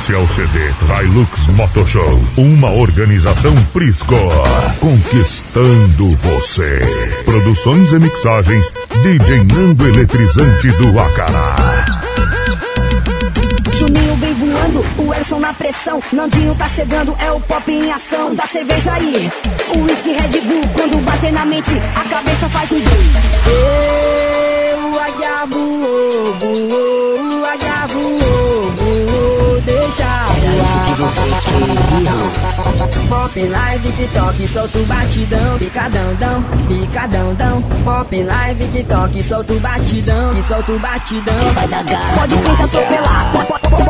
Esse é o CD Hilux Motor Show, uma organização Prisco, conquistando você. Produções e mixagens, DJ Nando Eletrizante do Acará. Juninho vem voando, o Elson na pressão. Nandinho tá chegando, é o pop em ação. Da cerveja aí, o whisky Red Bull. Quando bater na mente, a cabeça faz um boom. Eu, águia voou, voou, águia voou, voou, deixa Era isso que vocês queriam. Pop live, TikTok, solta o batidão, picadão, dão, picadão, dão. Pop live, TikTok, solta o batidão, que solta o batidão. E faz a garra Pode tentar atropelar,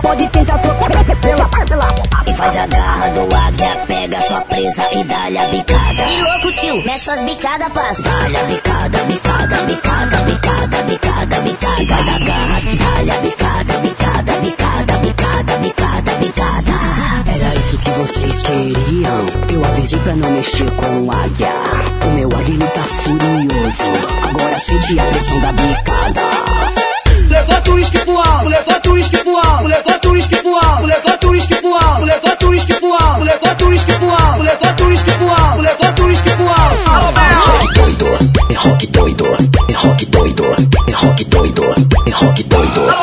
pode- tentar atropelar. E faz a garra do águia. Pega sua presa e dá-lhe a bicada. E louco, tio, mete suas bicadas, passa. Dá-lhe a bicada, bicada, bicada, bicada, bicada, bicada. E faz a garra, dá-lhe a bicada, bicada. Era isso que vocês queriam. Eu avisei pra não mexer com o águia. O meu águia tá furioso. Agora sente a pressão da bicada. Levanta o uísque pro alto, levanta o uísque pro alto, levanta o uísque pro alto, levanta o uísque pro alto, levanta o uísque pro alto, levanta o uísque pro alto, levanta o uísque pro alto, levanta o uísque pro alto. Alô, rock doido, é rock doido, é rock doido, é rock doido, é rock doido.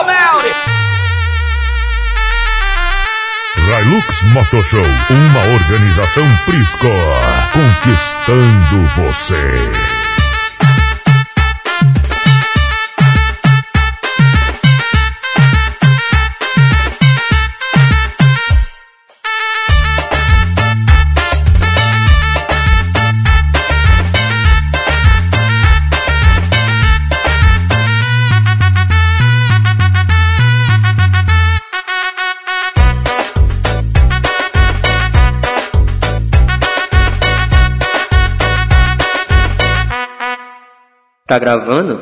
Hilux Motor Show, uma organização Prisco, conquistando você. Tá gravando?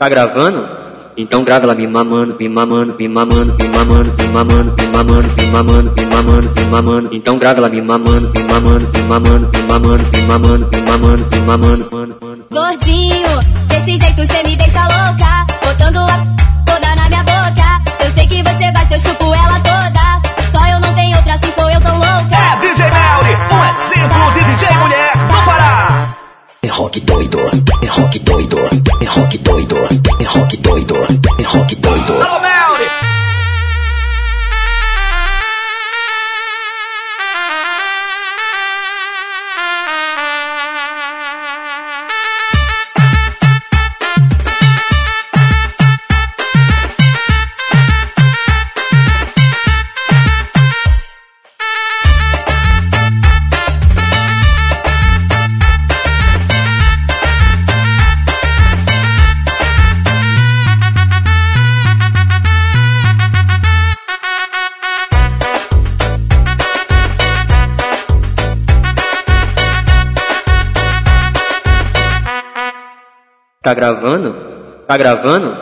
Tá gravando? Então grava lá, me mamando, me mamando, me mamando, me mamando, me mamando, me mamando, me mamando, me mamando, me mamando. Então grava lá, me mamando, me mamando, me mamando, me mamando, me mamando, me mamando, me mamando. Gordinho, desse jeito cê me deixa louca. Rock doido. Tá gravando? Tá gravando?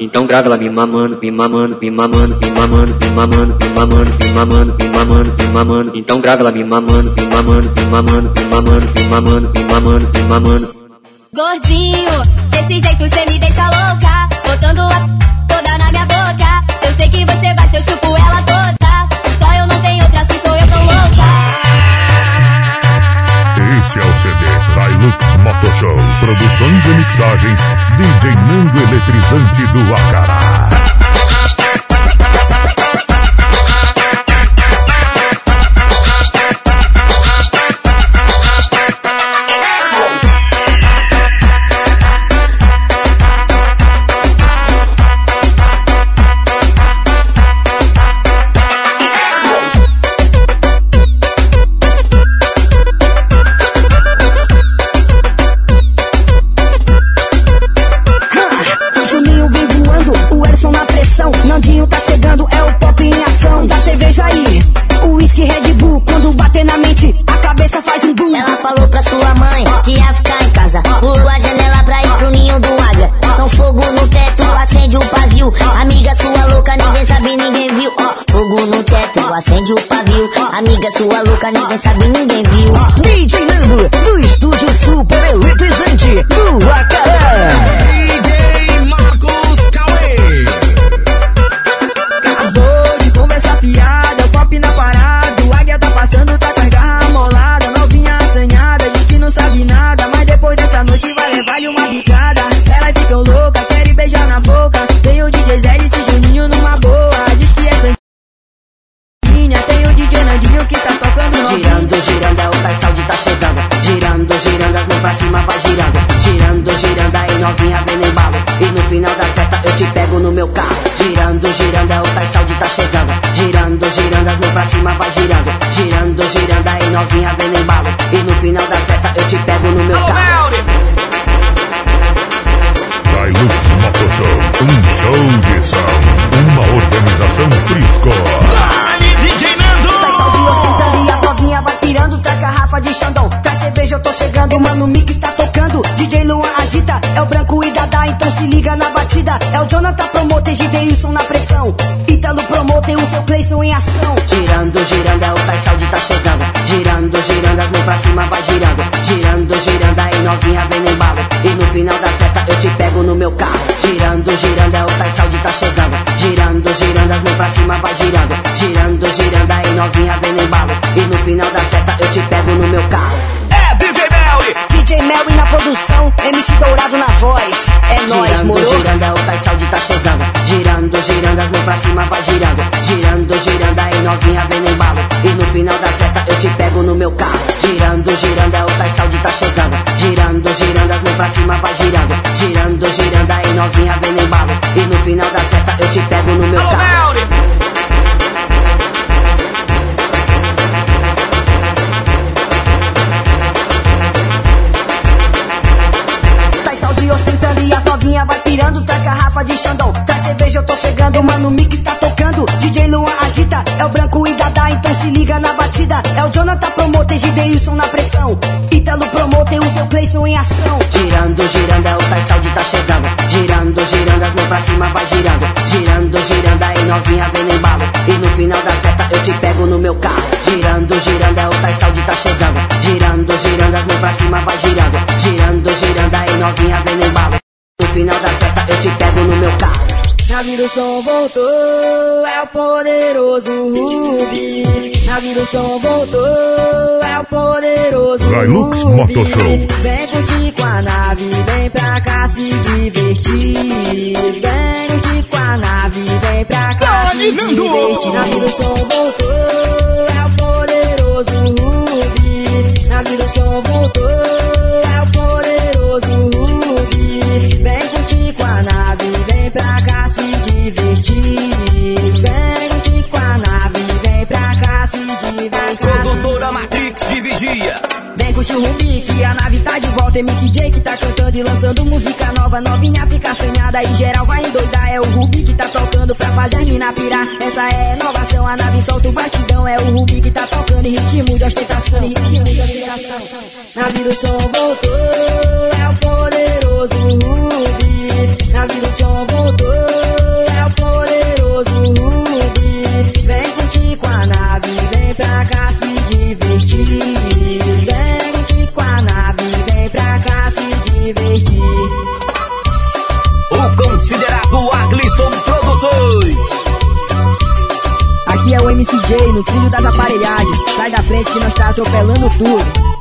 Então grava lá, me mamando, me mamando, me mamando, me mamando, me mamando, me mamando, me mamando, me mamando, me mamando. Então grava lá, me mamando, me mamando, me mamando, me mamando, me mamando, me mamando, me mamando. Gordinho, desse jeito cê me deixa louca. Botando a toda na minha boca. Eu sei que você gosta, eu chupo ela toda. CD Hilux Motor Show, produções e mixagens, DJ Nando Eletrizante do Acará. Amiga sua louca, ninguém sabe, ninguém viu. Novinha vem no embalo. E no final da festa eu te pego no meu carro. Saúde ostentando e as novinha vai pirando. Traz garrafa de Xandão, traz cerveja, eu tô chegando. Mano, o Mix tá tocando. DJ Luan agita, é o branco e Dada, então se liga na batida. É o Jonathan Promoter, Gideilson na pressão. Ítalo Promoter, o seu Clayson em ação. Girando, girando, é o Tais Saúde tá chegando. Pra cima vai girando. Girando, girando, aí novinha vem no embalo. E no final da festa eu te pego no meu carro. Girando, girando, é o Tais Saúde tá chegando. Girando, girando, as mãos pra cima vai girando. Girando, girando, aí novinha vem no embalo. No final da festa eu te pego no meu carro. Na vida o som voltou, é o poderoso Rubi. Na vida o som voltou, é o poderoso Hilux. Motor Show. Vem curtir com a nave, vem pra cá se divertir. Vem curtir com a nave, vem pra cá se Nando! divertir. Na vida o som voltou, é o poderoso Rubi. Na vida o som voltou, Curtir o Rubi, que a nave tá de volta. MCJ que tá cantando e lançando música nova. Novinha fica assanhada e geral vai endoidar. É o Rubi que tá tocando pra fazer mina pirar. Essa é inovação, a nave solta o batidão. É o Rubi que tá tocando em ritmo de ostentação. Ritmo de ostentação. Na vida o som voltou, é o MCJ no trilho das aparelhagens. Sai da frente que nós tá atropelando tudo.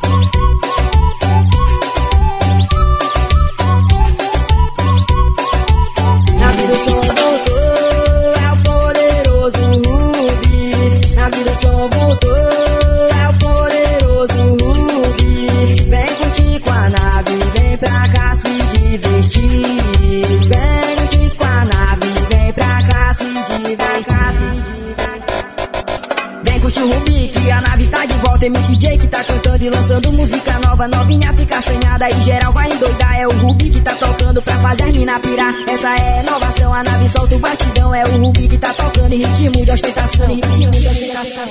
De volta. MCJ que tá cantando e lançando música nova. Novinha fica assanhada e geral vai endoidar. É o Rubi que tá tocando pra fazer as mina pirar. Essa é a inovação, a nave solta o batidão. É o Rubi que tá tocando em ritmo de ostentação. Em ritmo de ostentação.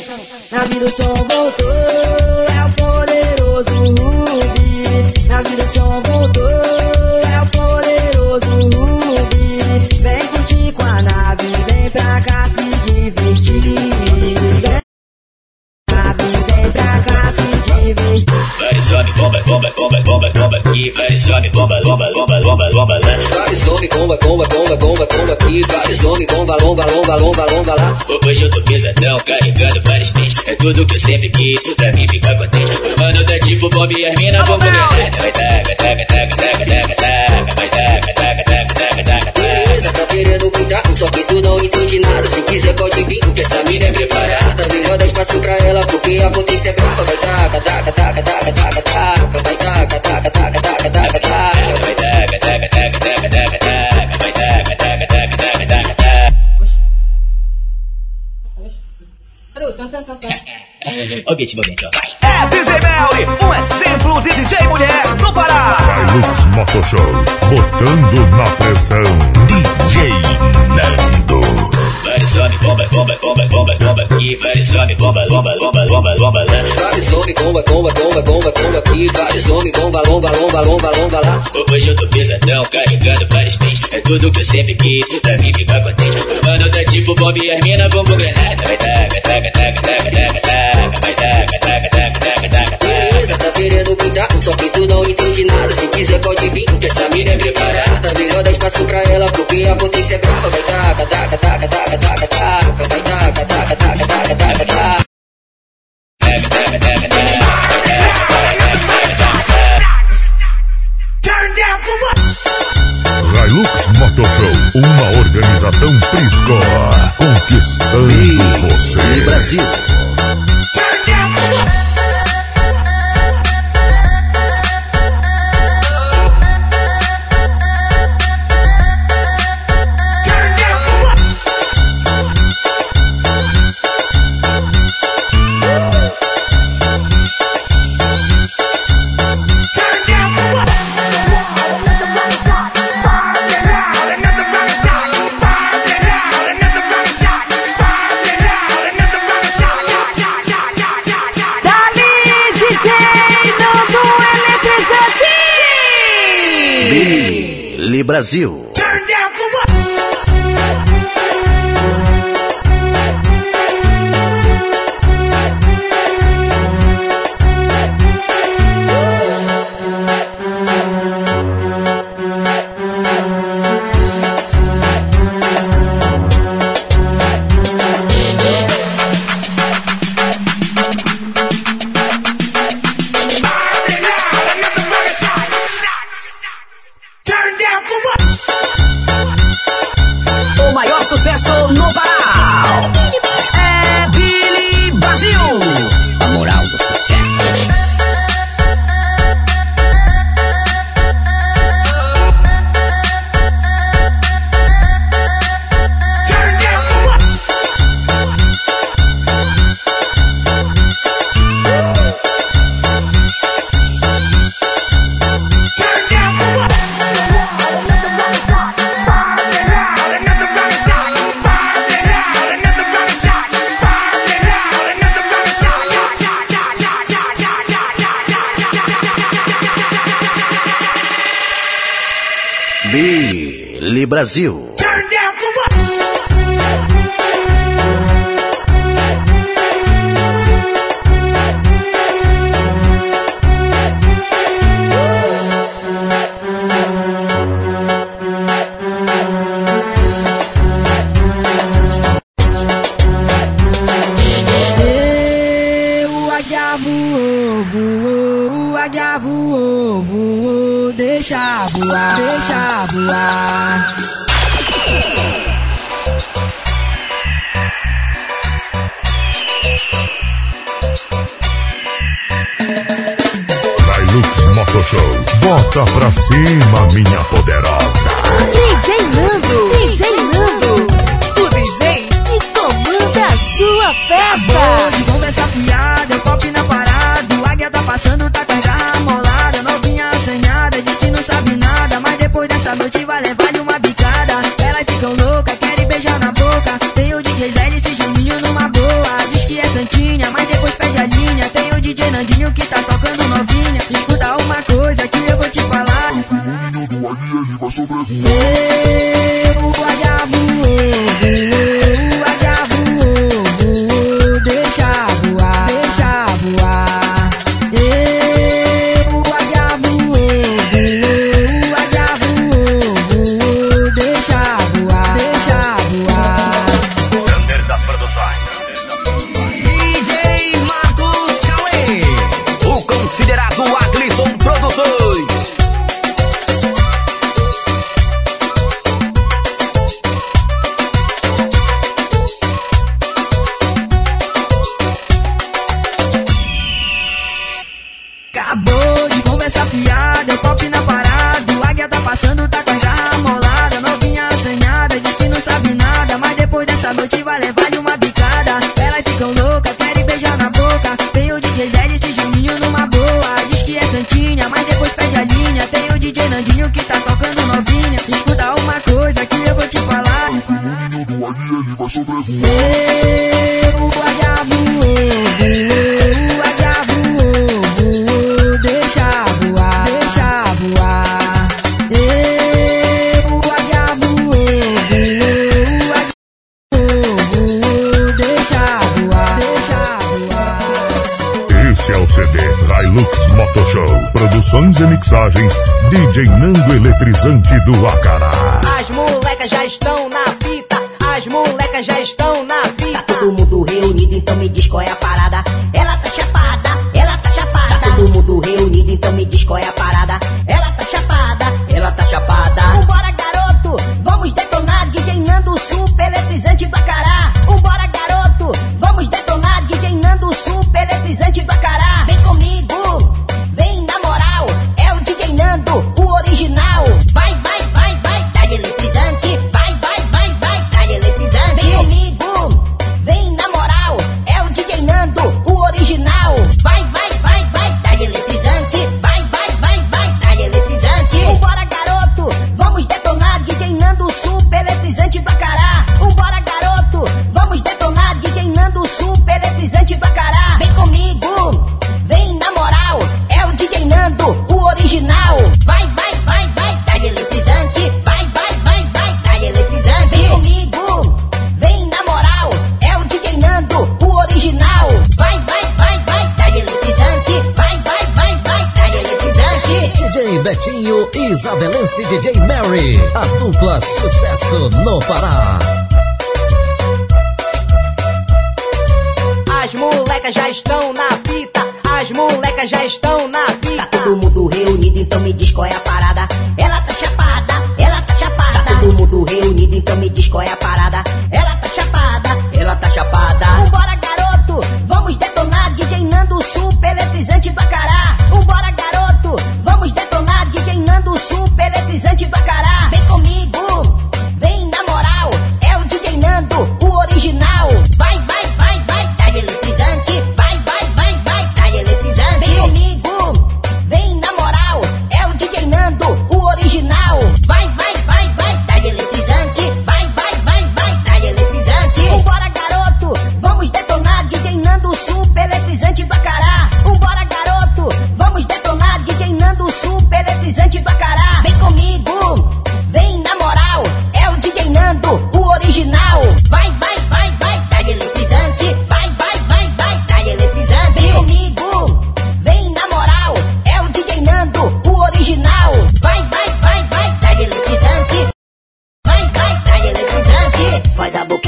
Na vida o som voltou, é o poderoso Rubi. Na vida o som voltou, bomba, bomba, bomba lá. Vários homens, bomba, bomba, bomba, bomba, bomba aqui. Vários homens, bomba, lomba, lomba, lomba, lomba lá. Hoje eu tô pesadão, carregando vários pentes. É tudo que eu sempre quis, pra mim ficar contente. Mano, tá tipo Bob e as mina, vamos granada. Vai taca, taca, taca, taca, taca, taca. Vai taca, taca, taca, taca, taca, taca. Beleza, tá querendo cuidar, só que tu não entende nada. Se quiser pode vir, porque essa mina é preparada. Melhor das espaço pra ela, porque a potência é brava. Vai taca, taca, taca, taca, taca, taca, Objetivamente, ó. É DJ Melly, um exemplo de DJ mulher no Pará. Hilux Motoshow, botando na pressão. DJ Nando. Vários homens, bomba, bomba, bomba, bomba. E vários homens, bomba, bomba, bomba, bomba, bomba lá. Vários homens, bomba, bomba, bomba, bomba, bomba aqui. Vários homens, bomba, lomba, lomba, lomba, lomba lá. Hoje eu tô pesadão, carregando vários pentes. É tudo que eu sempre quis, pra mim ficar contente. Mano, tá tipo Bob e Hermina, bombo granada. Vai taca, taca, taca, taca, taca, taca. Vai taca, taca, taca, taca, taca. Beleza, tá querendo cuidar, só que tu não entende nada. Se quiser pode vir, que essa mina é preparada. Melhor dar espaço pra ela, porque a potência é brava. Vai taca, taca, taca, taca, taca, taca. Vai taca, taca, taca, taca, taca, taca. Taca, taca, taca, taca. Hilux Motoshow, uma organização Prisco, conquistando você. Brasil. Brasil. Bota pra cima, minha poderosa. DJ Nando, DJ Nando, o DJ que comanda a sua festa. Hoje conversa fiada, eu pop na parada, o águia tá passando, tá com a garra molada, novinha assanhada, diz que não sabe nada, mas depois dessa noite vai levar-lhe uma bicada. Elas ficam loucas, querem beijar na boca, tem o DJ Zé e esse Juninho numa boa, diz que é santinha, mas depois pede a linha, tem o DJ Nandinho que tá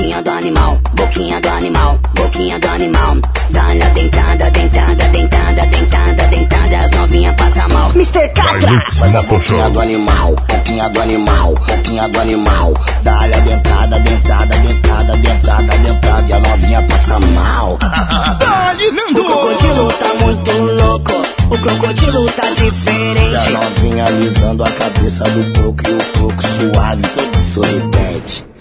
boquinha do animal, boquinha do animal, boquinha do animal. Dá-lhe a dentada, dentada, dentada, dentada, dentada. As novinhas passam mal. Mr. Hilux Faz a Moto boquinha do animal, boquinha do animal, boquinha do animal. Dá-lhe a dentada, dentada, dentada, dentada, dentada. E a novinha passa mal. O crocodilo tá muito louco, o crocodilo tá E a diferente. novinha alisando a cabeça do croco e o croco suave, todo sorridente.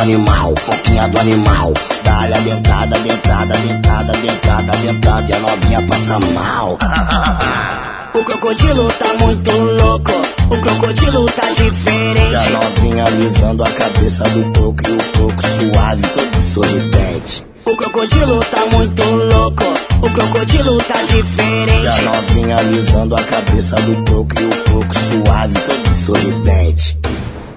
animal, boquinha do animal. Dá-lhe a dentada, dentada, dentada, dentada, dentada. E a novinha passa mal. O crocodilo tá muito louco, o crocodilo tá E a diferente. novinha alisando a cabeça do croco e o croco suave, todo sorridente. O crocodilo tá muito louco, o crocodilo tá E a diferente. novinha alisando a cabeça do croco e o croco suave, todo sorridente.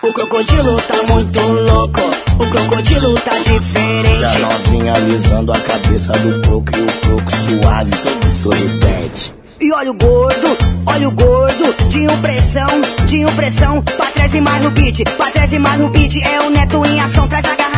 O crocodilo tá muito louco, o crocodilo tá diferente. novinha alisando a cabeça do croco e o croco suave, todo sorridente. E olha o gordo, olha o gordo, de impressão, de impressão, pra trás e mais no beat, pra trás e mais no beat, é o neto em ação, traz a garrafa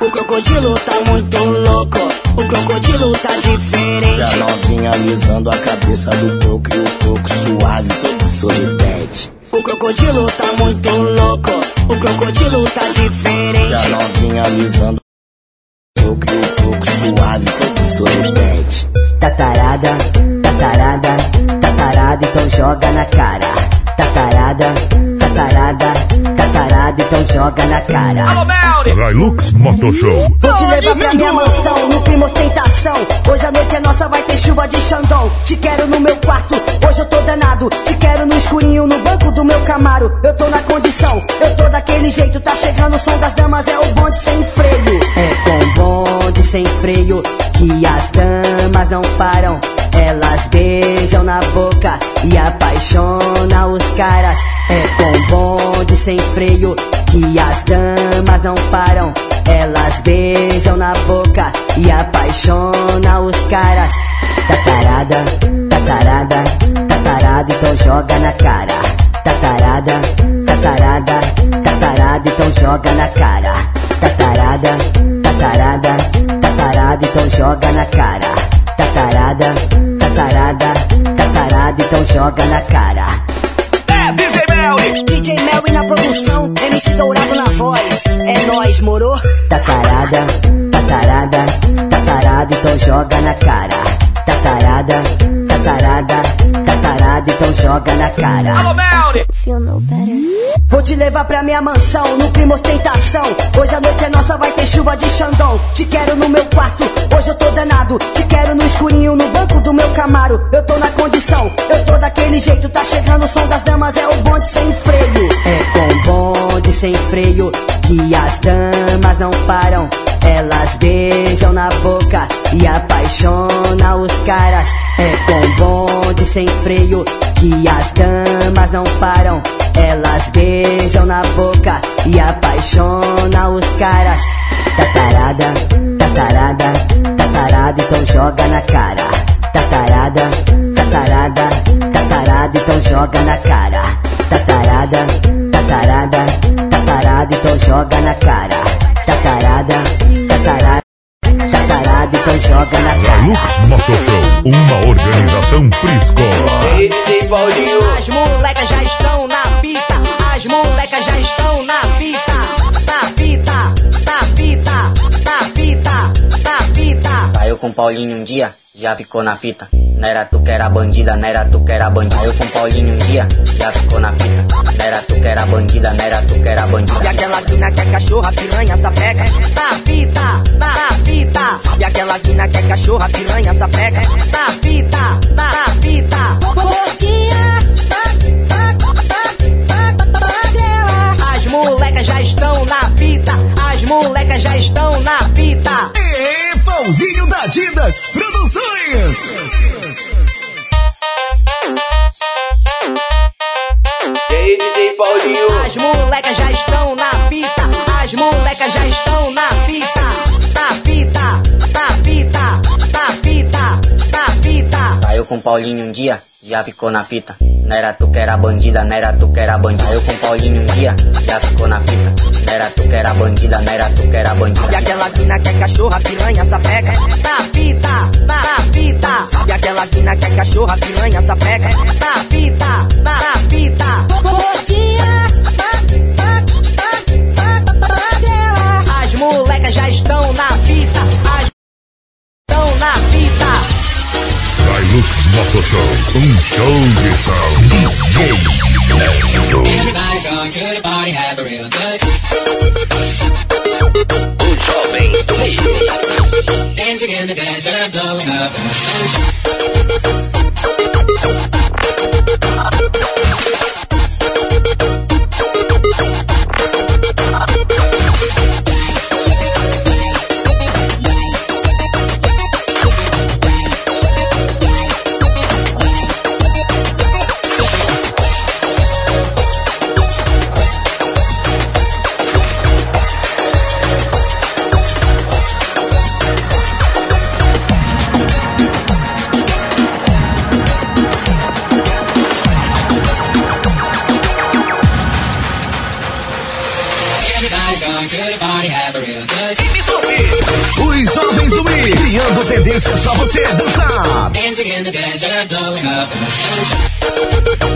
O crocodilo tá muito louco, o crocodilo tá E diferente. a novinha alisando a cabeça do coco e o coco suave, todo sorridente. O crocodilo tá muito louco, o crocodilo tá E a diferente. novinha alisando o coco e o coco suave, todo sorridente. Tatarada, tatarada, tatarada, então joga na cara. Tatarada, tatarada, tatarada, então joga na cara. Hilux Motor Show. Vou te levar pra minha mansão, no clima ostentação. Hoje a noite é nossa, vai ter chuva de Xandão. Te quero no meu quarto, hoje eu tô danado. Te quero no escurinho, no banco do meu Camaro. Eu tô na condição, eu tô daquele jeito. Tá chegando o som das damas, é o bonde sem freio. É com bonde sem freio que as damas não param. Elas beijam na boca e apaixona os caras. É com bonde sem freio que as damas não param. Elas beijam na boca e apaixona os caras. Tatarada, tatarada, tatarada, então joga na cara. Tatarada, tatarada, tatarada, então joga na cara. Tatarada, tatarada, tatarada, então joga na cara. Tatarada, tatarada, tatarada, então joga na cara. É DJ Melly. DJ Melly na produção, MC Dourado na voz. É nóis, moro? Tatarada, tatarada, tatarada, então joga na cara. Tatarada, tatarada, tatarada, então joga na cara. Vou te levar pra minha mansão, no clima ostentação. Hoje a noite é nossa, vai ter chuva de Xandão. Te quero no meu quarto, hoje eu tô danado. Te quero no escurinho, no banco do meu Camaro. Eu tô na condição, eu tô daquele jeito. Tá chegando o som das damas, é o bonde sem freio. É com bonde sem freio que as damas não param. Elas beijam na boca e apaixona os caras. É com bonde sem freio que as damas não param. Elas beijam na boca e apaixona os caras. Tatarada, tatarada, tatarada, então joga na cara. Tatarada, tatarada, tatarada, então joga na cara. Tatarada, tatarada, tatarada, então joga na cara. Tatarada, tatarada, tatarada, então joga na cara. Hilux Motor Show. Uma organização Prisco. Ei, DJ Paulinho. As molecas já estão na fita, as molecas já Saiu com Paulinho um dia, já ficou na fita. Não era tu que era bandida, não era tu que era bandida. Saiu com Paulinho um dia, já ficou na fita. Não era tu que era bandida, não era tu que era bandida. E aquela mina que é cachorra, piranha, sapeca. Na fita, na, na fita, E aquela mina que é cachorra, piranha, sapeca. na fita, na, na fita. As molecas já estão na fita, as molecas já estão na fita. Paulinho da Adidas Produções. Ei, DJ Paulinho. As molecas já estão na fita, as molecas já estão com Paulinho um dia, já ficou na fita. Não era tu que era bandida, não era tu que era bandida. Saiu com Paulinho um dia, já ficou na fita. Não era tu que era bandida, não era tu que era bandida. E aquela mina que é cachorra, piranha, sapeca. Na fita, na, na fita, E aquela mina que é cachorra, piranha, sapeca. na fita, na, na fita. As molecas já estão na fita, as estão na fita. Hilux Motor Show. Show de. Everybody's on to the party, have a real good meio. Dancing in the desert, blowing up in the sunshine. Tendências pra você dançar. Dancing in the desert, blowing up in the sunshine.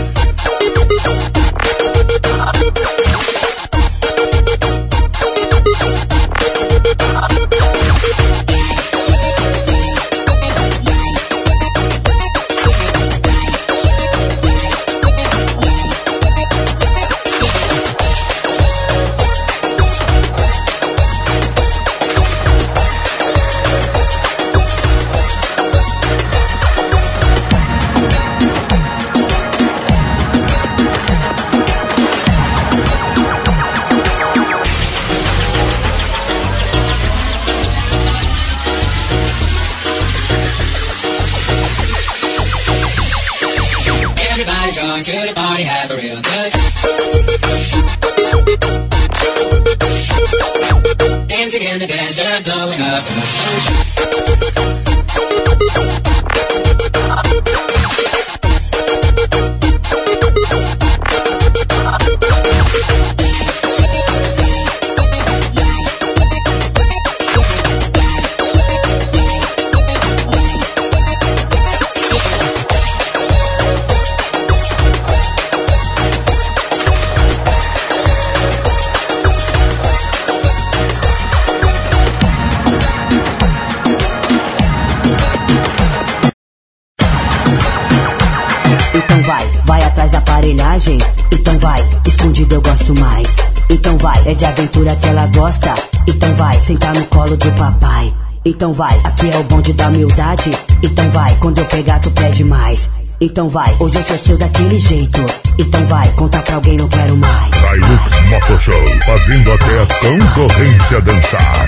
Aparelhagem. Então vai, escondido eu gosto mais. Então vai, é de aventura que ela gosta. Então vai, sentar no colo do papai. Então vai, aqui é o bonde da humildade. Então vai, quando eu pegar tu pede mais. Então vai, hoje eu sou seu daquele jeito. Então vai, conta pra alguém, não quero mais. Hilux Motor Show, fazendo até a concorrência dançar.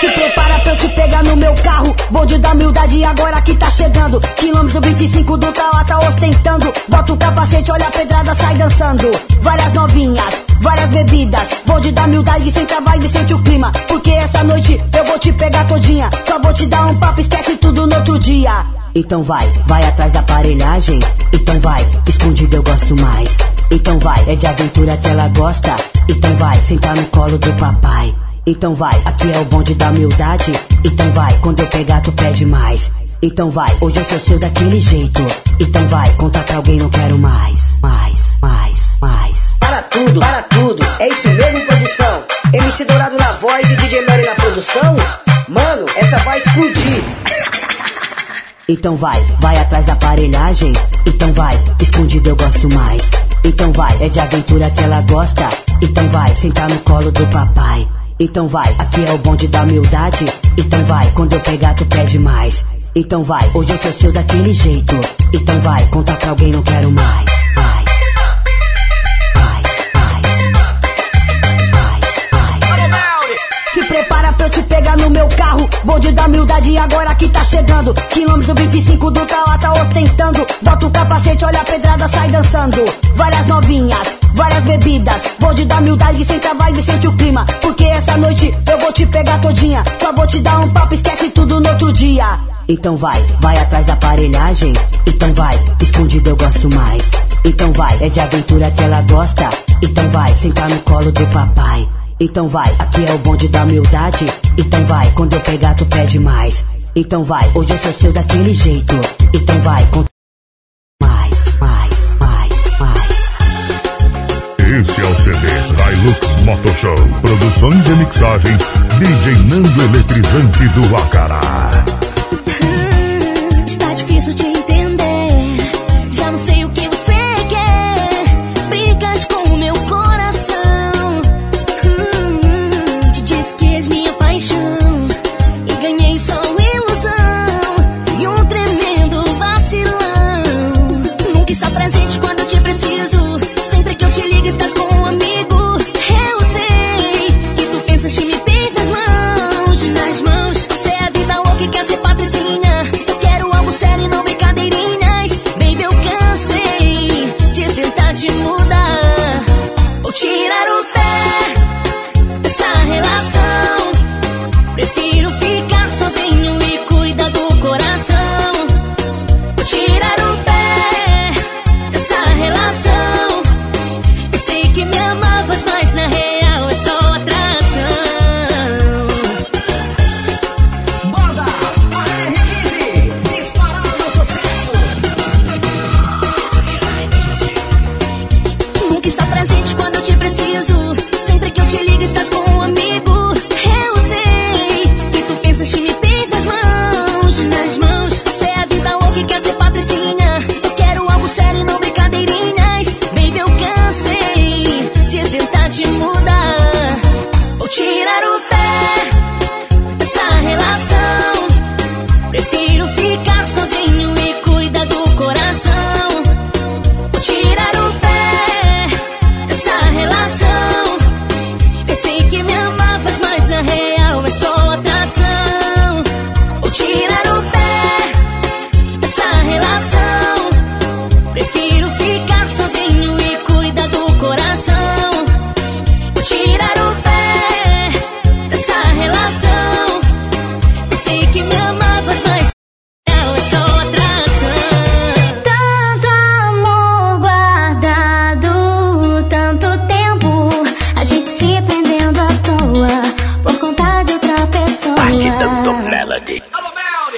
Se prepara eu te pegar no meu carro. Bonde da humildade agora que tá chegando. Quilômetro 25 do Tauá tá ostentando. Bota o capacete, olha a pedrada, sai dançando. Várias novinhas, várias bebidas. Bonde da humildade, senta a vibe, sente o clima. Porque essa noite eu vou te pegar todinha. Só vou te dar um papo, esquece tudo no outro dia. Então vai, vai atrás da aparelhagem. Então vai, escondido eu gosto mais. Então vai, é de aventura que ela gosta. Então vai, sentar no colo do papai. Então vai, aqui é o bonde da humildade. Então vai, quando eu pegar tu pede mais. Então vai, hoje eu sou seu daquele jeito. Então vai, conta pra alguém, não quero mais. Mais, mais, mais. Para tudo, para tudo. É isso mesmo, produção? MC Dourado na voz e DJ Mary na produção? Mano, essa vai explodir. Então vai, vai atrás da aparelhagem. Então vai, escondido eu gosto mais. Então vai, é de aventura que ela gosta. Então vai, sentar no colo do papai. Então vai, aqui é o bonde da humildade. Então vai, quando eu pegar tu pede mais. Então vai, hoje eu sou seu daquele jeito. Então vai, conta pra alguém, não quero mais. Mais, Se prepara pra eu te pegar no meu carro. Bonde da humildade agora que tá chegando. Quilômetro 25 do Tauá tá ostentando. Bota o capacete, olha a pedrada, sai dançando. Várias novinhas, várias bebidas. Bonde da humildade, senta a vibe, sente o clima. Porque essa noite eu vou te pegar todinha. Só vou te dar um papo, esquece tudo no outro dia. Então vai, vai atrás da aparelhagem. Então vai, escondido eu gosto mais. Então vai, é de aventura que ela gosta. Então vai, sentar no colo do papai. Então vai, aqui é o bonde da humildade. Então vai, quando eu pegar tu pede mais. Então vai, hoje eu sou seu daquele jeito. Então vai, mais. Esse é o CD Hilux Motor Show. Produções e mixagens DJ Nando Eletrizante do Acará.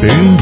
Bing.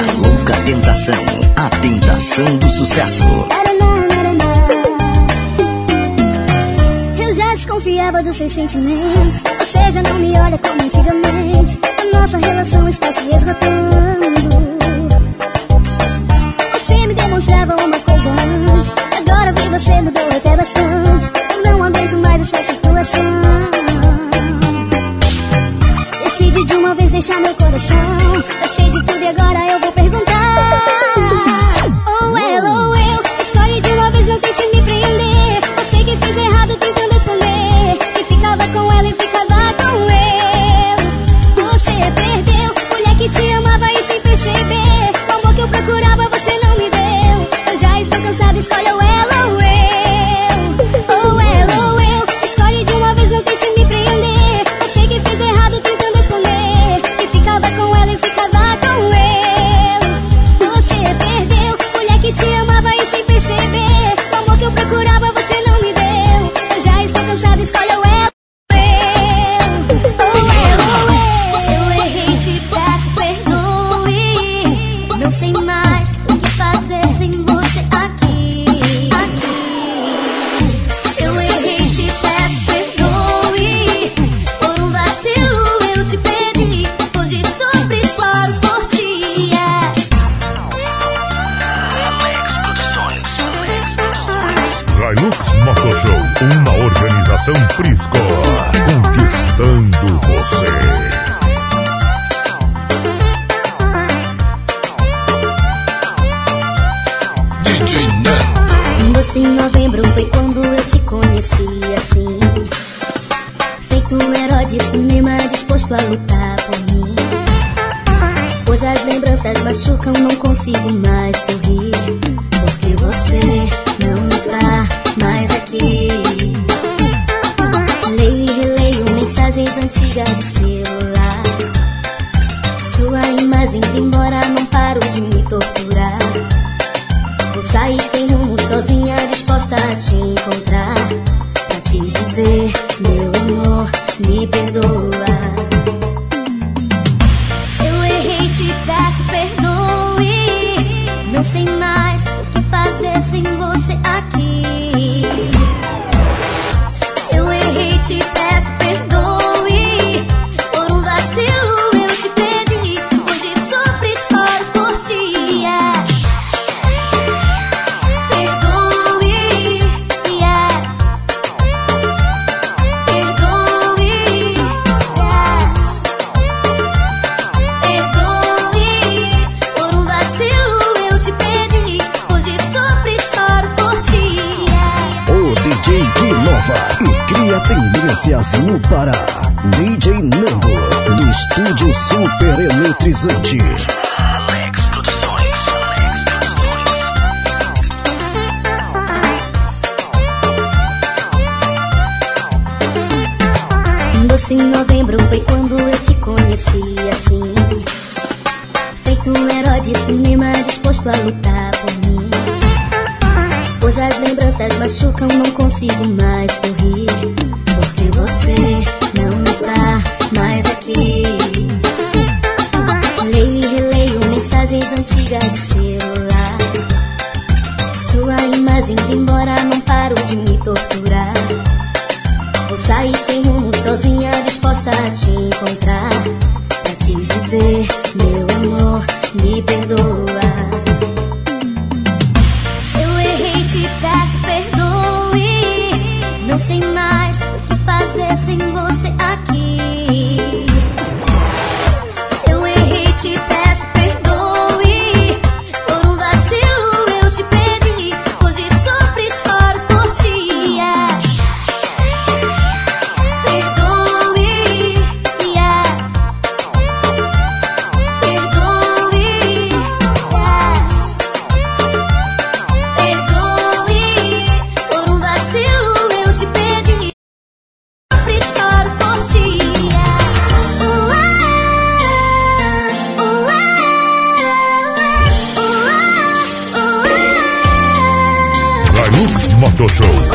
Louca tentação, a tentação do sucesso. Eu já desconfiava dos seus sentimentos. Você já não me olha como antigamente. A nossa relação está se esgotando. Você me demonstrava uma coisa antes. Agora vi você mudou até bastante. Eu não aguento mais essa situação. Decidi de uma vez deixar meu coração de tudo e agora eu vou perguntar. te encontrar. Show.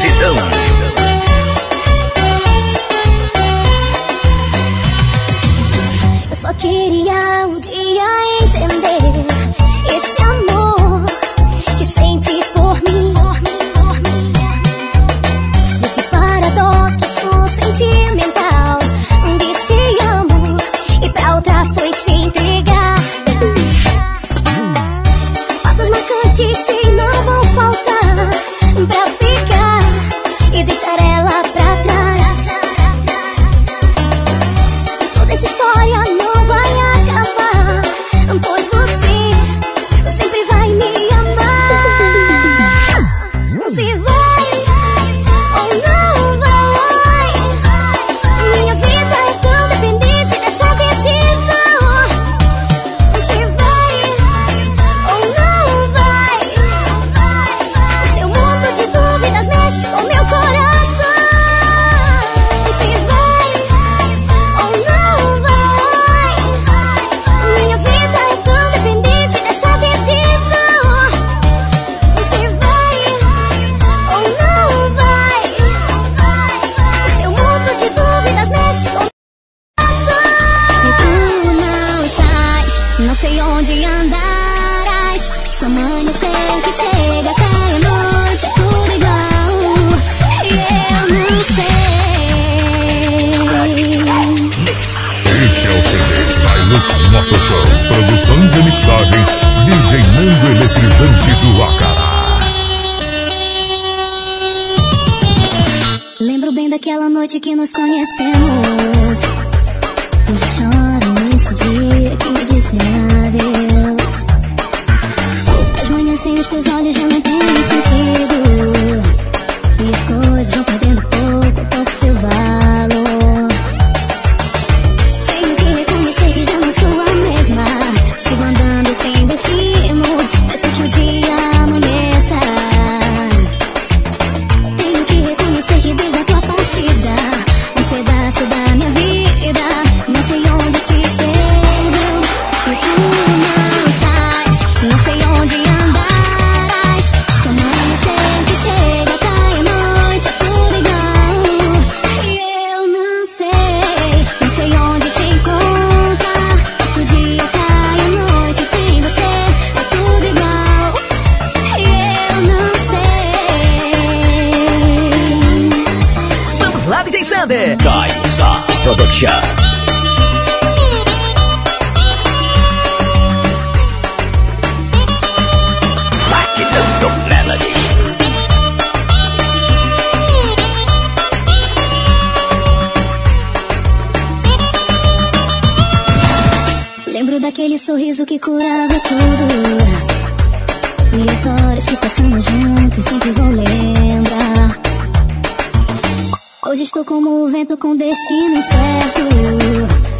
Gratidão. Eu só queria um dia. como o vento com destino certo.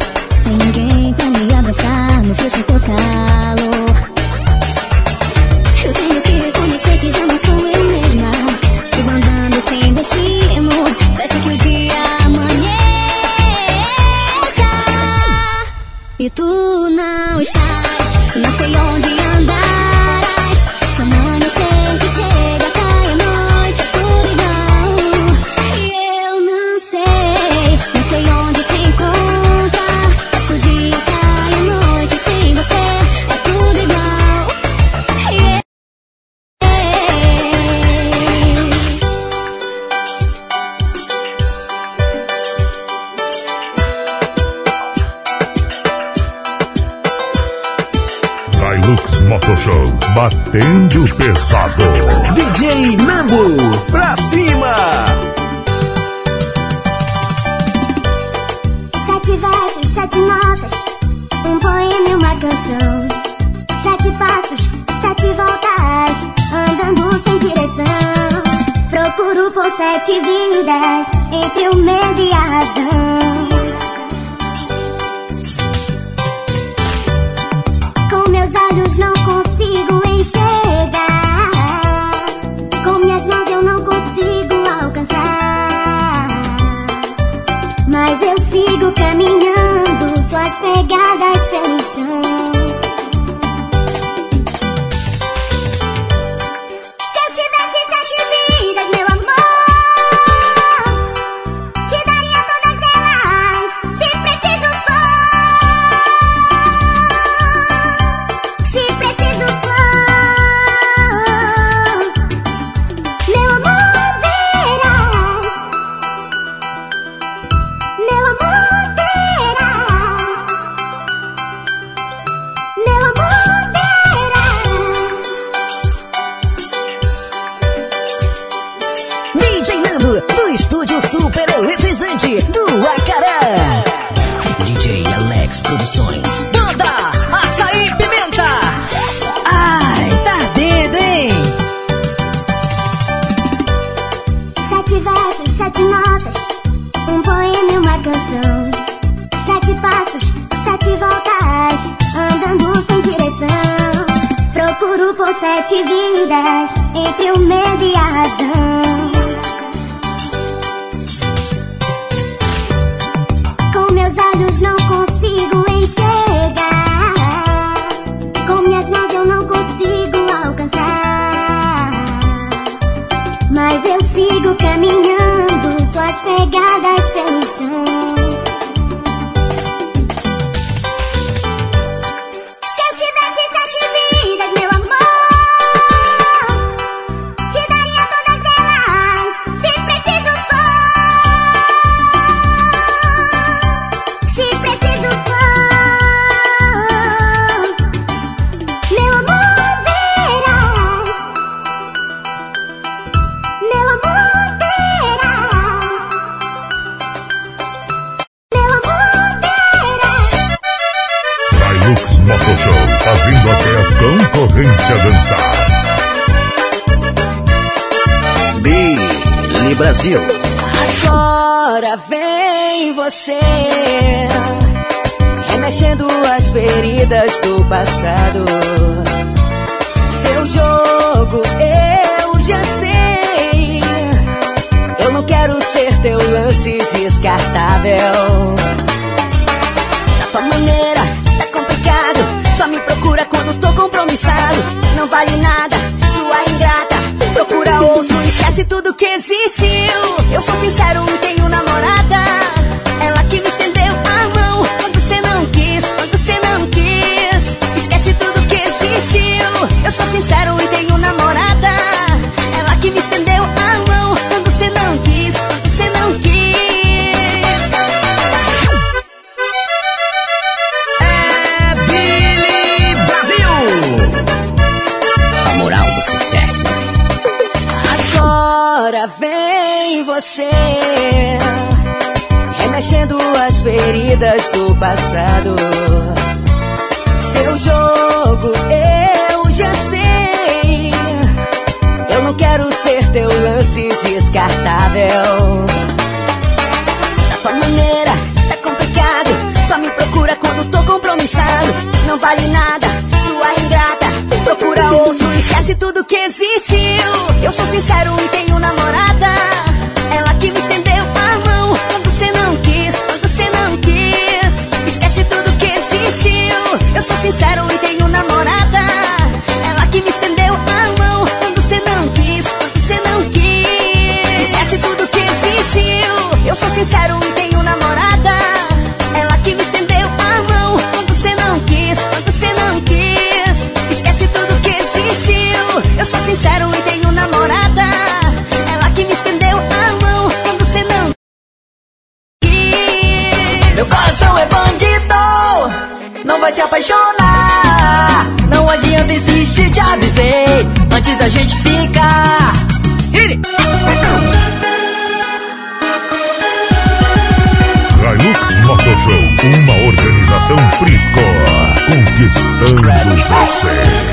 Brasil. Agora vem você, remexendo as feridas do passado. Teu jogo eu já sei. Eu não quero ser teu lance descartável. Da tua maneira tá complicado. Só me procura quando tô compromissado. Não vale nada, sua ingrata. Procura outro. Mas tudo que existiu, eu sou sincero e tenho namorada. feridas do passado. Teu jogo eu já sei. Eu não quero ser teu lance descartável. Da tua maneira tá complicado. Só me procura quando tô compromissado. Não vale nada, sua ingrata. Procura outro, esquece tudo que existiu. Eu sou sincero e tenho namorada. Prisco, conquistando você.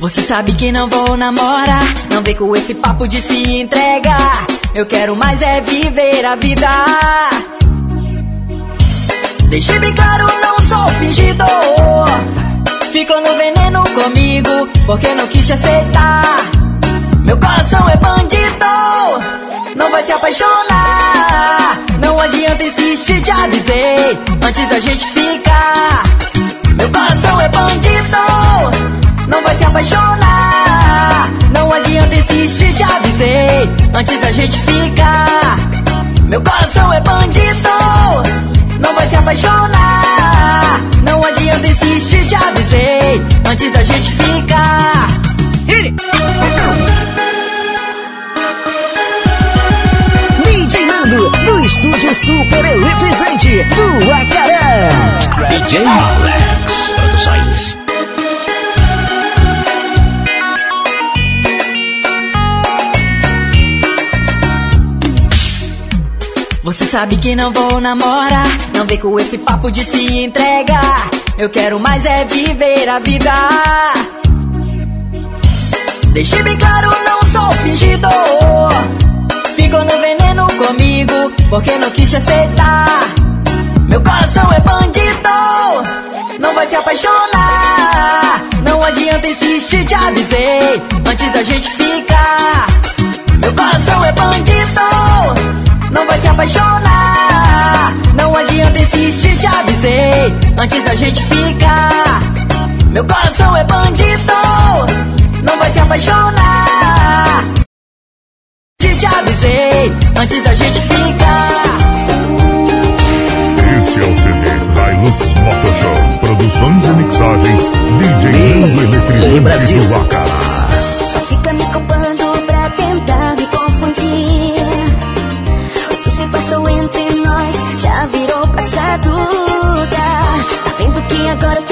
Você sabe que não vou namorar, não vem com esse papo de se entregar. Eu quero mais é viver a vida. Deixei bem claro, não sou fingidor. Ficou no veneno comigo, porque não quis te aceitar. Meu coração é bandido, não vai se apaixonar. Não adianta insistir, te avisei, antes da gente ficar. Meu coração é bandido não vai se apaixonar. Não adianta insistir, te avisei, antes da gente ficar. Meu coração é bandido, não vai se apaixonar. Não adianta insistir, te avisei, antes da gente ficar. Super eletrizante do Acaré. DJ Alex Produções. Você sabe que não vou namorar, não vem com esse papo de se entregar. Eu quero mais é viver a vida. Deixei bem claro, não sou fingidor. Ficou no veneno comigo, porque não quis aceitar. Meu coração é bandido, não vai se apaixonar. Não adianta insistir, te avisei, antes da gente ficar. Meu coração é bandido não vai se apaixonar. Não adianta insistir, te avisei, antes da gente ficar. Meu coração é bandido, não vai se apaixonar. Te avisei, antes da gente ficar. Esse é o CD Hilux Motor Show. Produções e mixagens DJ Nando Eletrizante do Acará. Só fica me culpando pra tentar me confundir. O que se passou entre nós já virou passado. Tá, tá vendo que agora eu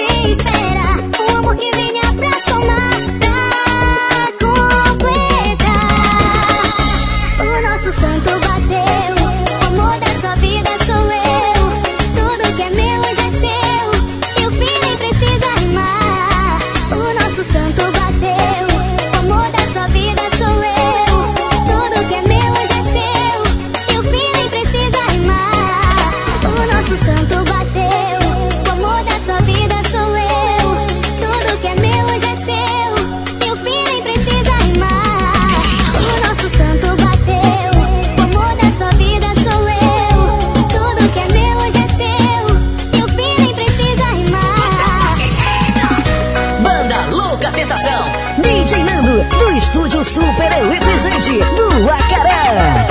DJ Nando, do estúdio super eletrizante do Acaré.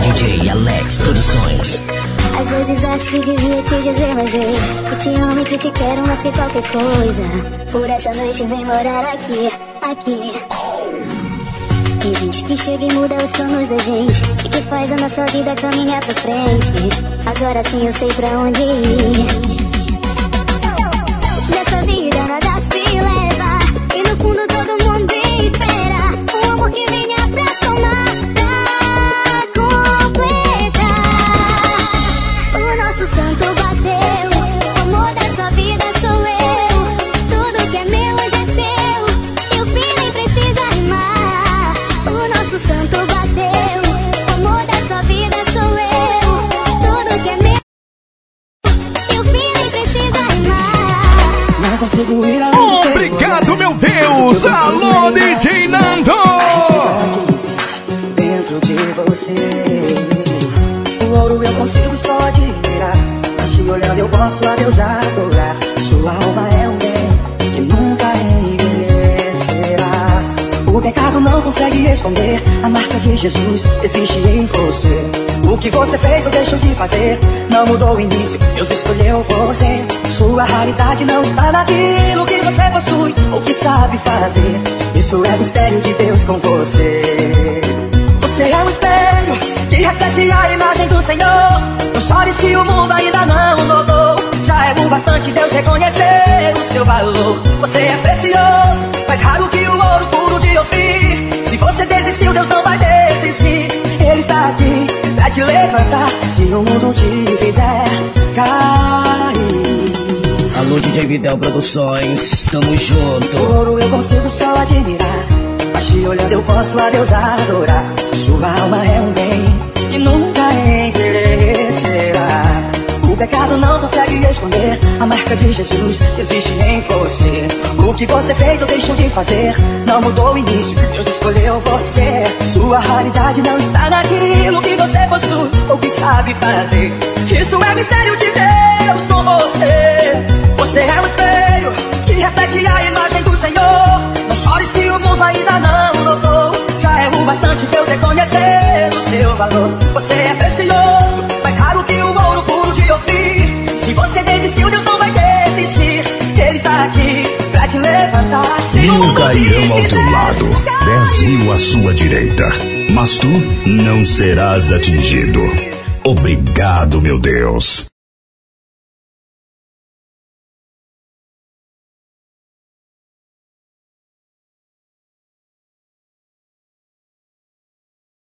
DJ Alex Produções. Às vezes acho que devia te dizer mais vezes Que te amo e que te quero mais que qualquer coisa Por essa noite vem morar aqui, aqui Tem gente que chega e muda os planos da gente E que faz a nossa vida caminhar pra frente Agora sim eu sei pra onde ir que você fez ou deixou de fazer não mudou o início. Deus escolheu você. Sua raridade não está naquilo que você possui ou que sabe fazer. Isso é mistério de Deus com você. Você é um espelho que reflete a imagem do Senhor. Não chore se o mundo ainda não notou. Já é o bastante Deus reconhecer o seu valor. Você é precioso, mais raro que o ouro puro de Ofir. Se você desistiu, Deus não vai desistir. Ele está aqui pra te levantar. Se o mundo te fizer cair. Alô, DJ Videl Produções. Tamo junto. Ouro eu consigo só admirar. Mas te olhando eu posso a Deus adorar. Sua alma é um bem que nunca pecado não consegue esconder a marca de Jesus existe em você. O que você fez ou deixou de fazer não mudou o início. Deus escolheu você. Sua raridade não está naquilo que você possui ou que sabe fazer. Isso é mistério de Deus com você. Você é um espelho que reflete a imagem do Senhor. Não chore se o mundo ainda não notou. Já é o bastante Deus reconhecer o seu valor. Você é precioso, Se você desistiu, Deus não vai desistir. Ele está aqui pra te levantar. Se Mil cairão ao teu lado, dez mil à sua direita, mas tu não serás atingido. Obrigado, meu Deus.